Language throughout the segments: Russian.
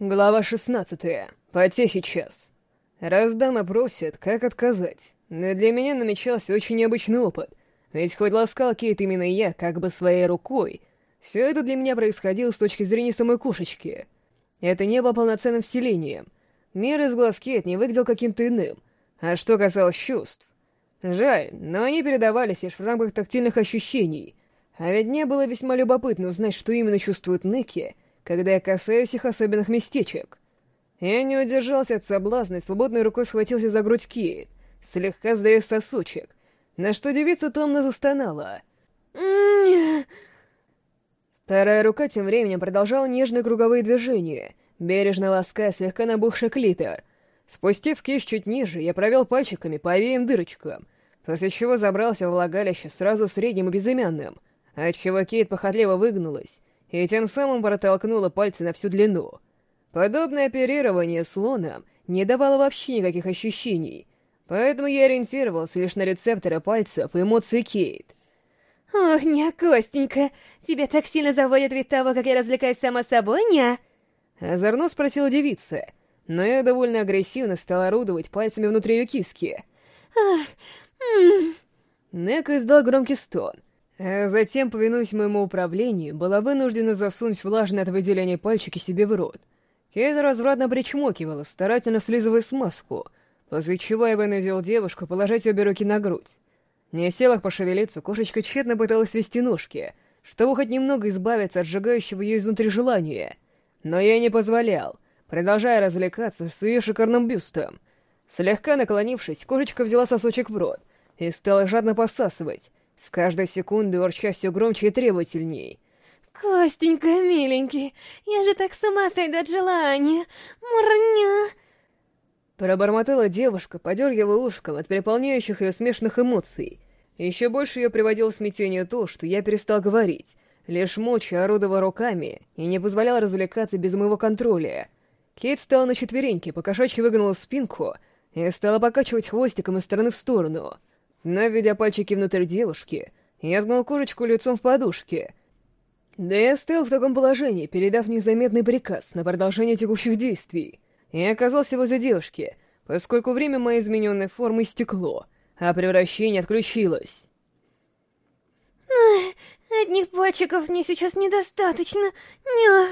Глава 16. Потехи час. Раз дама просит, как отказать? Но для меня намечался очень необычный опыт. Ведь хоть ласкал Кейт именно я, как бы своей рукой, все это для меня происходило с точки зрения самой кошечки. Это не было полноценным вселением. Мир из глаз Кейт не выглядел каким-то иным. А что касалось чувств... Жаль, но они передавались лишь в рамках тактильных ощущений. А ведь мне было весьма любопытно узнать, что именно чувствует Неки, когда я касаюсь их особенных местечек. Я не удержался от соблазна и свободной рукой схватился за грудь Кейт, слегка сдавив сосочек, на что девица томно застонала. Вторая рука тем временем продолжала нежные круговые движения, бережно лаская слегка набухший клитор. Спустив кисть чуть ниже, я провел пальчиками по обеим дырочкам, после чего забрался в влагалище сразу средним и безымянным, отчего Кейт похотливо выгнулась, и тем самым протолкнула пальцы на всю длину. Подобное оперирование слоном не давало вообще никаких ощущений, поэтому я ориентировался лишь на рецепторы пальцев и эмоции Кейт. «Ох, не, Костенька, тебя так сильно заводит вид того, как я развлекаюсь сама собой, не?» Озорно спросила девица, но я довольно агрессивно стал орудовать пальцами внутри ее киски. «Ах, ммм...» Нека издал громкий стон — а затем, повинуясь моему управлению, была вынуждена засунуть влажные от выделения пальчики себе в рот. Кейт развратно причмокивала, старательно слизывая смазку, после чего я вынудил девушку положить обе руки на грудь. Не в силах пошевелиться, кошечка тщетно пыталась вести ножки, чтобы хоть немного избавиться от сжигающего ее изнутри желания. Но я не позволял, продолжая развлекаться с ее шикарным бюстом. Слегка наклонившись, кошечка взяла сосочек в рот и стала жадно посасывать, с каждой секундой урча все громче и требовательней. «Костенька, миленький, я же так с ума сойду от желания! Мурня!» Пробормотала девушка, подергивая ушком от переполняющих ее смешных эмоций. Еще больше ее приводило в смятение то, что я перестал говорить, лишь моча орудовал руками и не позволял развлекаться без моего контроля. Кейт встала на четвереньки, покошачьи выгнула спинку и стала покачивать хвостиком из стороны в сторону — Наведя пальчики внутрь девушки, я сгнал курочку лицом в подушке. Да я стоял в таком положении, передав незаметный приказ на продолжение текущих действий. Я оказался возле девушки, поскольку время моей измененной формы стекло, а превращение отключилось. Одних пальчиков мне сейчас недостаточно. Ня.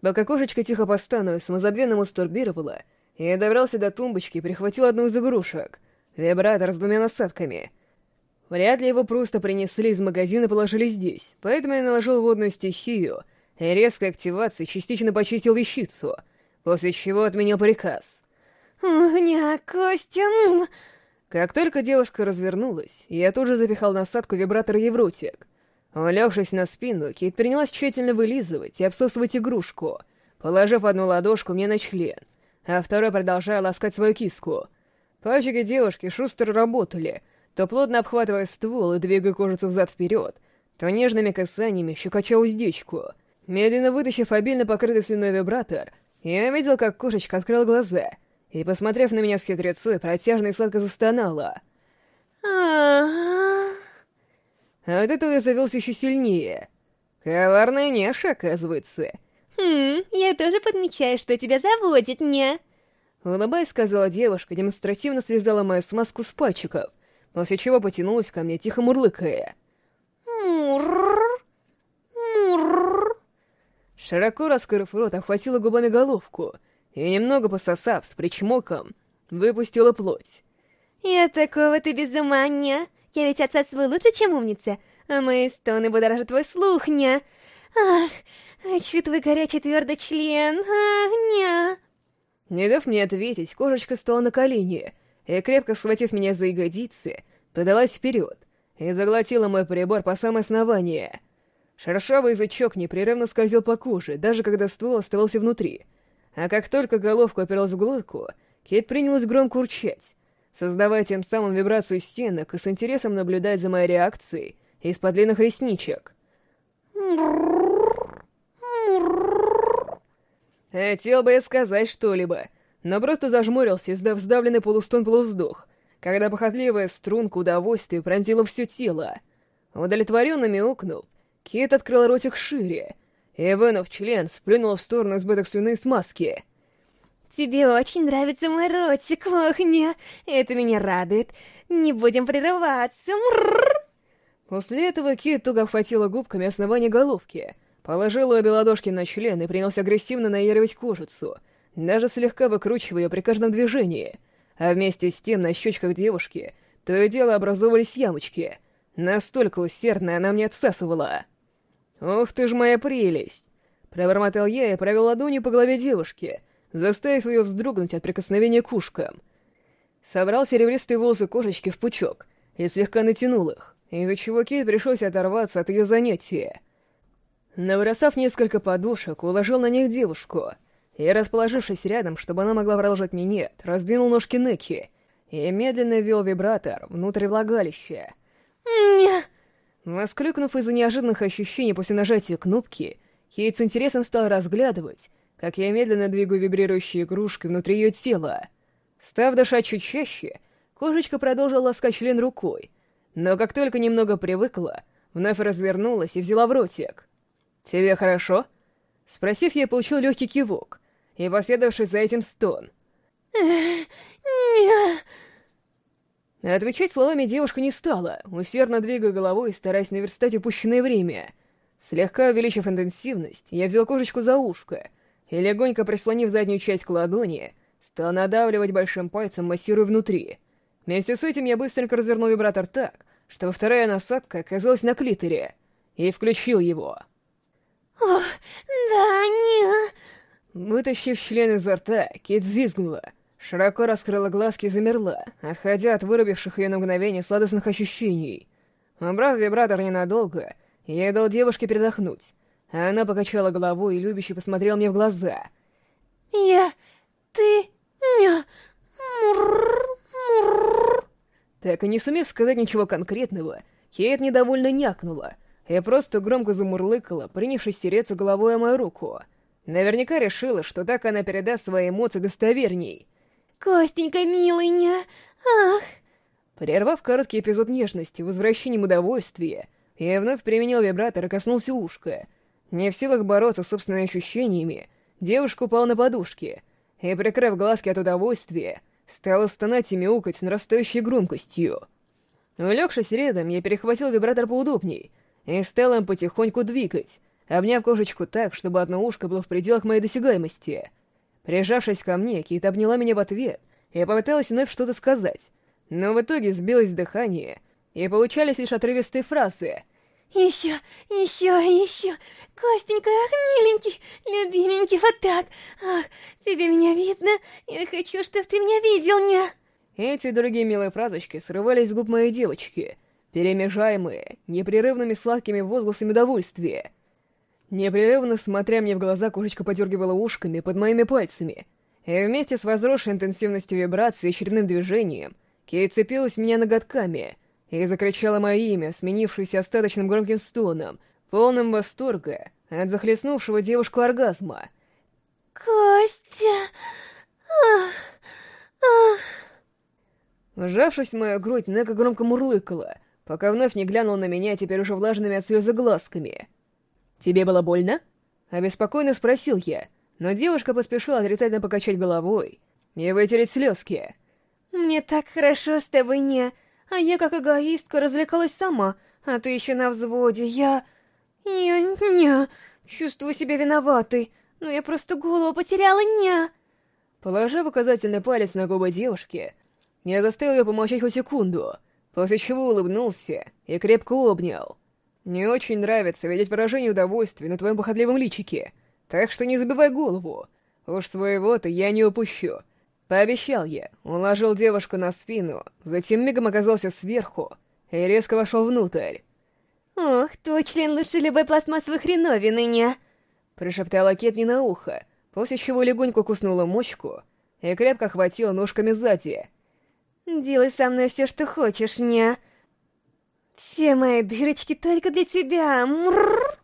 Пока кошечка тихо постановая самозабвенно мастурбировала, я добрался до тумбочки и прихватил одну из игрушек — Вибратор с двумя насадками. Вряд ли его просто принесли из магазина и положили здесь, поэтому я наложил водную стихию и резкой активацией частично почистил вещицу, после чего отменил приказ. «Уня, Костя!» Как только девушка развернулась, я тут же запихал насадку вибратора ей в ротик. Улегшись на спину, Кейт принялась тщательно вылизывать и обсасывать игрушку, положив одну ладошку мне на член, а второй продолжая ласкать свою киску — Пальчики девушки шустро работали, то плотно обхватывая ствол и двигая кожицу взад-вперед, то нежными касаниями щекоча уздечку. Медленно вытащив обильно покрытый слюной вибратор, я видел, как кошечка открыла глаза и, посмотрев на меня с хитрецой, протяжно и сладко застонала. А от этого я завелся еще сильнее. Коварная Неша, оказывается. Хм, я тоже подмечаю, что тебя заводит, не? Улыбаясь, сказала девушка, демонстративно связала мою смазку с пальчиков, после чего потянулась ко мне, тихо мурлыкая. Мурр, мурр. Широко раскрыв рот, охватила губами головку и, немного пососав с причмоком, выпустила плоть. «Я такого ты без ума, ня! Я ведь отсасываю лучше, чем умница, а мои стоны будоражат твой слух, ня! Ах, хочу твой горячий твердый член, ах, ня!» Не дав мне ответить, кошечка стала на колени и, крепко схватив меня за ягодицы, подалась вперед и заглотила мой прибор по самое основание. Шершавый язычок непрерывно скользил по коже, даже когда ствол оставался внутри. А как только головка оперлась в глотку, Кейт принялась громко урчать, создавая тем самым вибрацию стенок и с интересом наблюдать за моей реакцией из-под длинных ресничек. Хотел бы я сказать что-либо, но просто зажмурился, издав сдавленный полустон-полуздох, когда похотливая струнка удовольствия пронзила все тело. Удовлетворенно мяукнув, Кит открыл ротик шире и, вынув член, сплюнула в сторону избыток свиной смазки. Тебе очень нравится мой ротик, лохня. Это меня радует. Не будем прерываться. Мрррр. После этого Кит туго охватила губками основание головки, положила обе ладошки на член и принялся агрессивно наеривать кожицу, даже слегка выкручивая ее при каждом движении. А вместе с тем на щечках девушки то и дело образовывались ямочки. Настолько усердно она мне отсасывала. «Ух ты ж моя прелесть!» Пробормотал я и провел ладонью по голове девушки, заставив ее вздрогнуть от прикосновения к ушкам. Собрал серебристые волосы кошечки в пучок и слегка натянул их, из-за чего Кит пришлось оторваться от ее занятия. Набросав несколько подушек, уложил на них девушку и, расположившись рядом, чтобы она могла продолжать минет, раздвинул ножки Неки и медленно ввел вибратор внутрь влагалища. Воскликнув из-за неожиданных ощущений после нажатия кнопки, Кейт с интересом стал разглядывать, как я медленно двигаю вибрирующей игрушкой внутри ее тела. Став дышать чуть чаще, кошечка продолжила ласкать член рукой, но как только немного привыкла, вновь развернулась и взяла в ротик. «Тебе хорошо?» Спросив, я получил легкий кивок, и последовавший за этим стон. Отвечать словами девушка не стала, усердно двигая головой, стараясь наверстать упущенное время. Слегка увеличив интенсивность, я взял кошечку за ушко и, легонько прислонив заднюю часть к ладони, стал надавливать большим пальцем, массируя внутри. Вместе с этим я быстренько развернул вибратор так, чтобы вторая насадка оказалась на клиторе, и включил его. Ох, да, не. Вытащив член изо рта, Кит взвизгнула, широко раскрыла глазки и замерла, отходя от вырубивших ее на мгновение сладостных ощущений. Убрав вибратор ненадолго, я дал девушке передохнуть, она покачала головой и любяще посмотрела мне в глаза. Я... ты... ня... мурр, мурр. Так и не сумев сказать ничего конкретного, Кейт недовольно някнула и просто громко замурлыкала, принявшись тереться головой о мою руку. Наверняка решила, что так она передаст свои эмоции достоверней. Костенька, милый, ня... Ах... Прервав короткий эпизод нежности, возвращением удовольствия, я вновь применил вибратор и коснулся ушка. Не в силах бороться с собственными ощущениями, девушка упала на подушке и, прикрыв глазки от удовольствия, стала стонать и мяукать нарастающей громкостью. Улегшись рядом, я перехватил вибратор поудобней и стал им потихоньку двигать, обняв кошечку так, чтобы одно ушко было в пределах моей досягаемости. Прижавшись ко мне, Кит обняла меня в ответ и попыталась вновь что-то сказать, но в итоге сбилось дыхание, и получались лишь отрывистые фразы. Еще, еще, еще. Костенька, ах, миленький, любименький, вот так. Ах, тебе меня видно? Я хочу, чтобы ты меня видел, ня. Эти другие милые фразочки срывались с губ моей девочки, перемежаемые непрерывными сладкими возгласами удовольствия. Непрерывно смотря мне в глаза, кошечка подергивала ушками под моими пальцами, и вместе с возросшей интенсивностью вибрации и очередным движением Кей цепилась меня ноготками — и закричала мое имя, сменившееся остаточным громким стоном, полным восторга от захлестнувшего девушку оргазма. «Костя! Ах! Ах!» Вжавшись в мою грудь, Нека громко мурлыкала, пока вновь не глянула на меня теперь уже влажными от слезы глазками. «Тебе было больно?» — обеспокоенно спросил я, но девушка поспешила отрицательно покачать головой и вытереть слезки. «Мне так хорошо с тобой, не...» А я, как эгоистка, развлекалась сама, а ты еще на взводе. Я... Я... ня... Чувствую себя виноватой, но я просто голову потеряла, ня... Положив указательный палец на губы девушки, я заставил ее помолчать хоть секунду, после чего улыбнулся и крепко обнял. Не очень нравится видеть выражение удовольствия на твоем похотливом личике, так что не забивай голову. Уж своего-то я не упущу. Пообещал я, уложил девушку на спину, затем мигом оказался сверху и резко вошел внутрь. «Ох, твой член лучше любой пластмассовой хреновины, не?» Прошептала Кет мне на ухо, после чего легонько куснула мочку и крепко хватила ножками сзади. «Делай со мной все, что хочешь, не?» «Все мои дырочки только для тебя, мрррр!»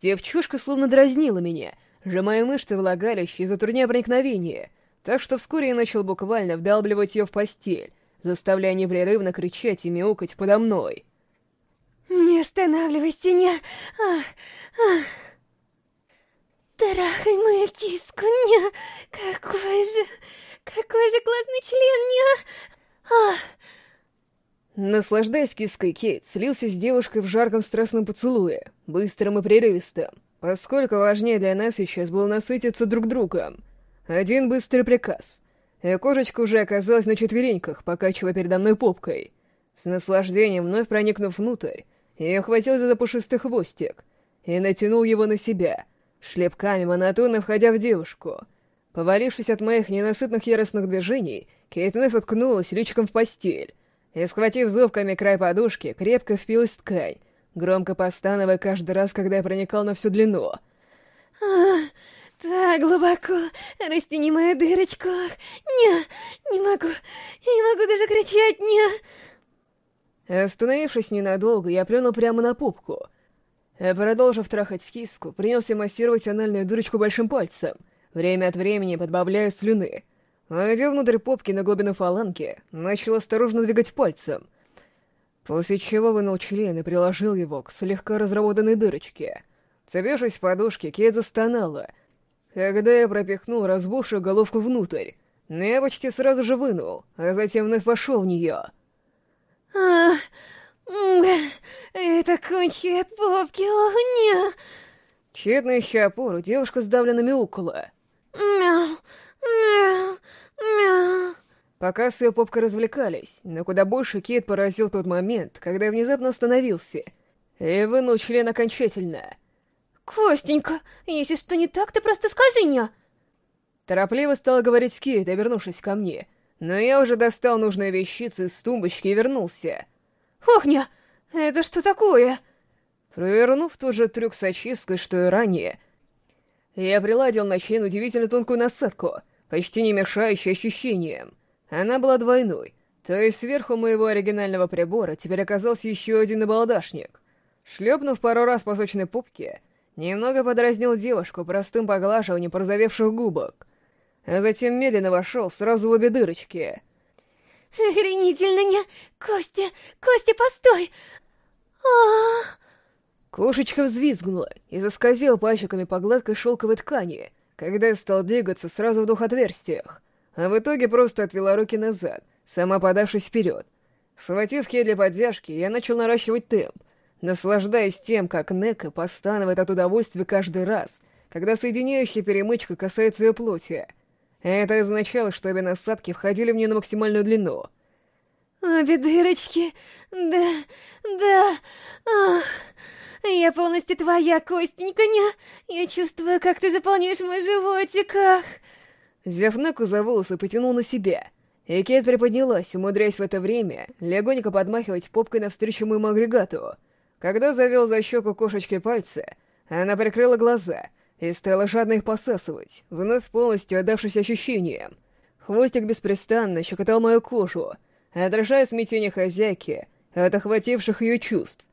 Девчушка словно дразнила меня, сжимая мышцы влагалища и затрудняя проникновение — так что вскоре я начал буквально вдалбливать ее в постель, заставляя непрерывно кричать и мяукать подо мной. «Не останавливайся, не... Ах, ах. Трахай мою киску, ня! Какой же... Какой же классный член, ня! Ах! Наслаждаясь киской, Кейт слился с девушкой в жарком страстном поцелуе, быстрым и прерывистым, поскольку важнее для нас сейчас было насытиться друг другом. Один быстрый приказ. И кошечка уже оказалась на четвереньках, покачивая передо мной попкой. С наслаждением, вновь проникнув внутрь, я охватил за пушистый хвостик и натянул его на себя, шлепками монотонно входя в девушку. Повалившись от моих ненасытных яростных движений, Кейт вновь уткнулась личиком в постель, и, схватив зубками край подушки, крепко впилась в ткань, громко постановая каждый раз, когда я проникал на всю длину. А, так глубоко, растяни мою дырочку. Не, не могу, не могу даже кричать, не. Остановившись ненадолго, я плюнул прямо на пупку. А продолжив трахать киску, принялся массировать анальную дырочку большим пальцем, время от времени подбавляя слюны — Войдя внутрь попки на глубину фаланги, начал осторожно двигать пальцем, после чего вынул член и приложил его к слегка разработанной дырочке. Цепившись в подушке, Кейт застонала, когда я пропихнул разбухшую головку внутрь, но я почти сразу же вынул, а затем вновь вошел в нее. Ах, это кончи от попки, ох, не. Тщетно ища опору, девушка сдавленно мяукала. Мяу, мяу, мяу. Пока с ее попкой развлекались, но куда больше Кейт поразил тот момент, когда я внезапно остановился и вынул член окончательно. Костенька, если что не так, ты просто скажи мне. Торопливо стала говорить Кейт, обернувшись ко мне, но я уже достал нужные вещицы из тумбочки и вернулся. Охня, это что такое? Провернув тот же трюк с очисткой, что и ранее, я приладил на член удивительно тонкую насадку, почти не мешающую ощущениям. Она была двойной, то есть сверху моего оригинального прибора теперь оказался еще один набалдашник. Шлепнув пару раз по сочной пупке, немного подразнил девушку простым поглаживанием порозовевших губок, а затем медленно вошел сразу в обе дырочки. Охренительно не... Костя, Костя, постой! а, -а, -а. Кошечка взвизгнула и заскользила пальчиками по гладкой шелковой ткани, когда я стал двигаться сразу в двух отверстиях, а в итоге просто отвела руки назад, сама подавшись вперед. Схватив Ке для поддержки, я начал наращивать темп, наслаждаясь тем, как Нека постанывает от удовольствия каждый раз, когда соединяющая перемычка касается ее плоти. Это означало, что обе насадки входили в нее на максимальную длину. «Обе дырочки, да, да, ах...» Я полностью твоя, Костенька, ня. Я чувствую, как ты заполняешь мой животик, ах. Взяв Неку за волосы, потянул на себя. И Кейт приподнялась, умудряясь в это время легонько подмахивать попкой навстречу моему агрегату. Когда завел за щеку кошечки пальцы, она прикрыла глаза и стала жадно их посасывать, вновь полностью отдавшись ощущениям. Хвостик беспрестанно щекотал мою кожу, отражая смятение хозяйки от охвативших ее чувств.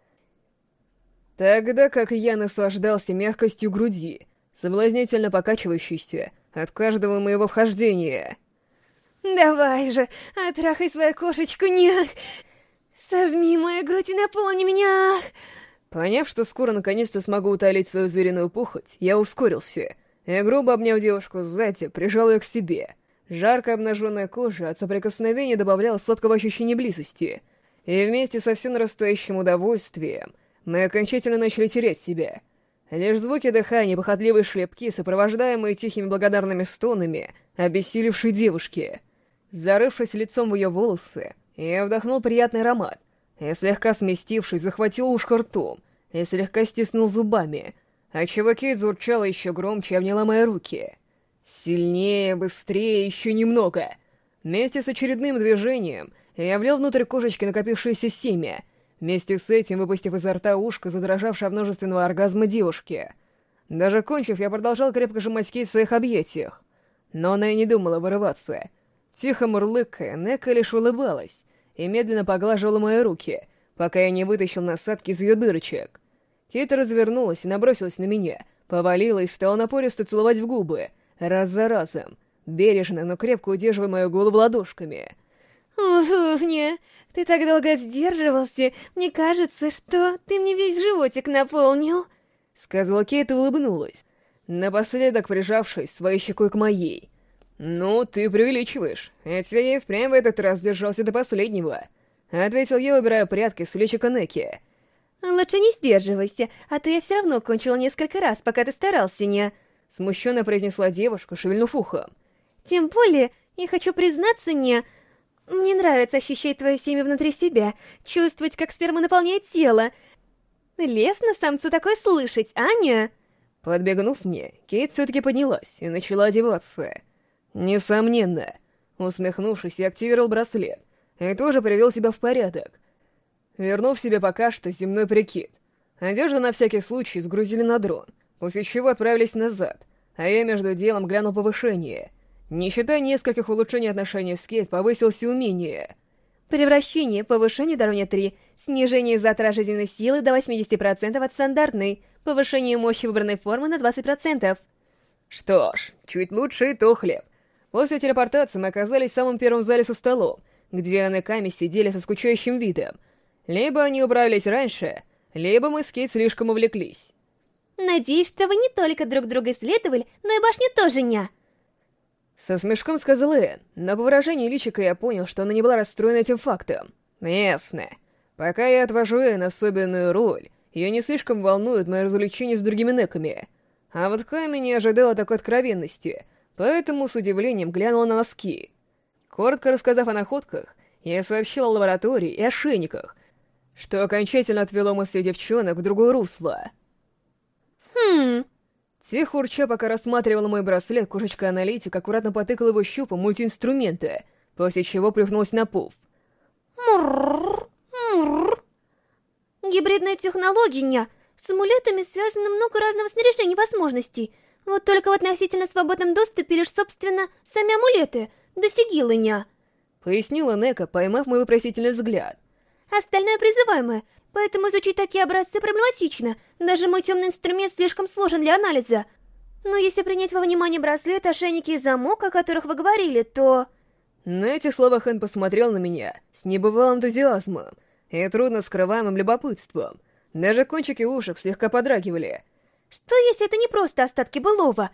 Тогда как я наслаждался мягкостью груди, соблазнительно покачивающейся от каждого моего вхождения. «Давай же, отрахай свою кошечку, нях! Сожми мою грудь и наполни меня!» Поняв, что скоро наконец-то смогу утолить свою звериную пухоть, я ускорился и, грубо обняв девушку сзади, прижал ее к себе. Жаркая обнаженная кожа от соприкосновения добавляла сладкого ощущения близости, и вместе со всем нарастающим удовольствием мы окончательно начали терять себя. Лишь звуки дыхания похотливые шлепки, сопровождаемые тихими благодарными стонами, обессилевшей девушки. Зарывшись лицом в ее волосы, я вдохнул приятный аромат, и слегка сместившись, захватил ушко ртом и слегка стиснул зубами, отчего Кейт зурчала еще громче и обняла мои руки. Сильнее, быстрее, еще немного. Вместе с очередным движением я влил внутрь кошечки накопившееся семя — Вместе с этим, выпустив изо рта ушко, задрожавшее от множественного оргазма девушки. Даже кончив, я продолжал крепко сжимать кейс в своих объятиях. Но она и не думала вырываться. Тихо мурлыкая, Нека лишь улыбалась и медленно поглаживала мои руки, пока я не вытащил насадки из ее дырочек. Кейт развернулась и набросилась на меня, повалила и стала напористо целовать в губы, раз за разом, бережно, но крепко удерживая мою голову ладошками. «Уф-уф, не, ты так долго сдерживался, мне кажется, что ты мне весь животик наполнил. Сказала Кейт и улыбнулась. напоследок прижавшись своей щекой к моей. «Ну, ты преувеличиваешь, ведь я и впрямь в этот раз держался до последнего», — ответил я, убирая прятки с личика Неки. «Лучше не сдерживайся, а то я все равно кончила несколько раз, пока ты старался, не...» Смущенно произнесла девушка, шевельнув ухом. «Тем более, я хочу признаться, не...» Мне нравится ощущать твое семя внутри себя, чувствовать, как сперма наполняет тело. Лестно самцу такое слышать, Аня?» Подбегнув мне, Кейт все-таки поднялась и начала одеваться. «Несомненно». Усмехнувшись, я активировал браслет и тоже привел себя в порядок. Вернув себе пока что земной прикид. Одежду на всякий случай сгрузили на дрон, после чего отправились назад, а я между делом глянул повышение — не считая нескольких улучшений отношений с Кейт, повысилось и умение. Превращение, повышение до уровня 3, снижение затрат жизненной силы до 80% от стандартной, повышение мощи выбранной формы на 20%. Что ж, чуть лучше и то хлеб. После телепортации мы оказались в самом первом зале со столом, где Анна и Ками сидели со скучающим видом. Либо они убрались раньше, либо мы с Кейт слишком увлеклись. Надеюсь, что вы не только друг друга исследовали, но и башню тоже не. Со смешком сказал Энн, но по выражению личика я понял, что она не была расстроена этим фактом. Ясно. Пока я отвожу Энн особенную роль, ее не слишком волнует мои развлечения с другими неками. А вот Ками не ожидала такой откровенности, поэтому с удивлением глянула на носки. Коротко рассказав о находках, я сообщил о лаборатории и ошейниках, что окончательно отвело мысли девчонок в другое русло. «Хм, Тихо урча, пока рассматривала мой браслет, кошечка-аналитик аккуратно потыкал его щупом мультиинструмента, после чего плюхнулась на пуф. Мурр. Гибридная технология. С амулетами связано много разного снаряжения возможностей. Вот только в относительно свободном доступе лишь, собственно, сами амулеты, да сигилы Пояснила Нека, поймав мой вопросительный взгляд. Остальное призываемое, Поэтому изучить такие образцы проблематично. Даже мой темный инструмент слишком сложен для анализа. Но если принять во внимание браслет, ошейники и замок, о которых вы говорили, то... На этих словах Хэн посмотрел на меня с небывалым энтузиазмом и трудно скрываемым любопытством. Даже кончики ушек слегка подрагивали. Что если это не просто остатки былого,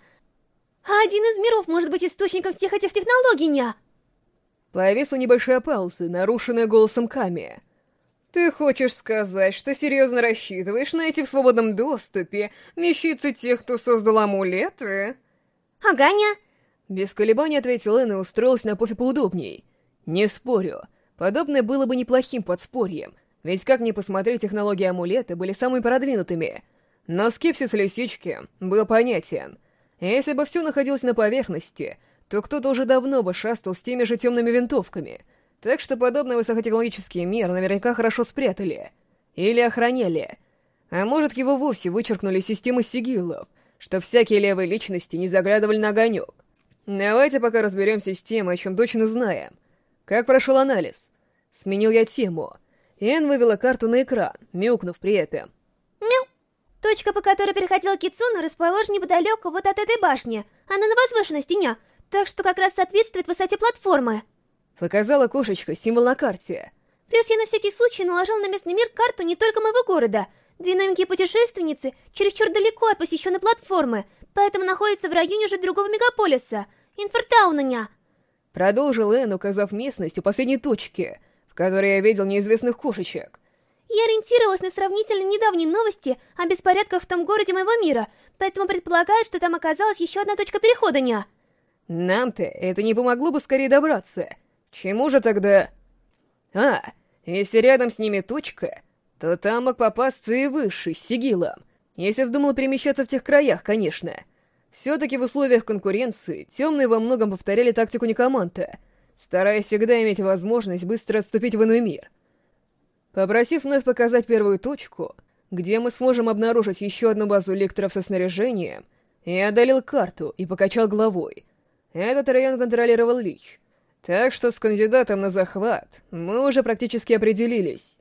а один из миров может быть источником всех этих технологий, ня? Повисла небольшая пауза, нарушенная голосом Ками. Ты хочешь сказать, что серьезно рассчитываешь найти в свободном доступе вещицы тех, кто создал амулеты? Аганя? Без колебаний ответил Энн и устроился на пофе поудобней. Не спорю, подобное было бы неплохим подспорьем, ведь как ни посмотреть, технологии амулета были самыми продвинутыми. Но скепсис лисички был понятен. Если бы все находилось на поверхности, то кто-то уже давно бы шастал с теми же темными винтовками — так что подобный высокотехнологический мир наверняка хорошо спрятали. Или охраняли. А может, его вовсе вычеркнули системы сигилов, что всякие левые личности не заглядывали на огонек. Давайте пока разберемся с тем, о чем точно знаем. Как прошел анализ? Сменил я тему. Эн вывела карту на экран, мяукнув при этом. Мяу. Точка, по которой переходила Кицуна, расположена неподалеку вот от этой башни. Она на возвышенности, ня, так что как раз соответствует высоте платформы. Показала кошечка символ на карте. Плюс я на всякий случай наложил на местный мир карту не только моего города. Две новенькие путешественницы чересчур далеко от посещенной платформы, поэтому находятся в районе уже другого мегаполиса, Инфертаунаня. Продолжил Эн, указав местность у последней точки, в которой я видел неизвестных кошечек. Я ориентировалась на сравнительно недавние новости о беспорядках в том городе моего мира, поэтому предполагаю, что там оказалась еще одна точка перехода, ня. Нам-то это не помогло бы скорее добраться. Чему же тогда... А, если рядом с ними точка, то там мог попасться и высший, с сигилом. Если вздумал перемещаться в тех краях, конечно. Все-таки в условиях конкуренции темные во многом повторяли тактику Некоманта, стараясь всегда иметь возможность быстро отступить в иной мир. Попросив вновь показать первую точку, где мы сможем обнаружить еще одну базу лекторов со снаряжением, я одолел карту и покачал головой. Этот район контролировал Лич — так что с кандидатом на захват мы уже практически определились.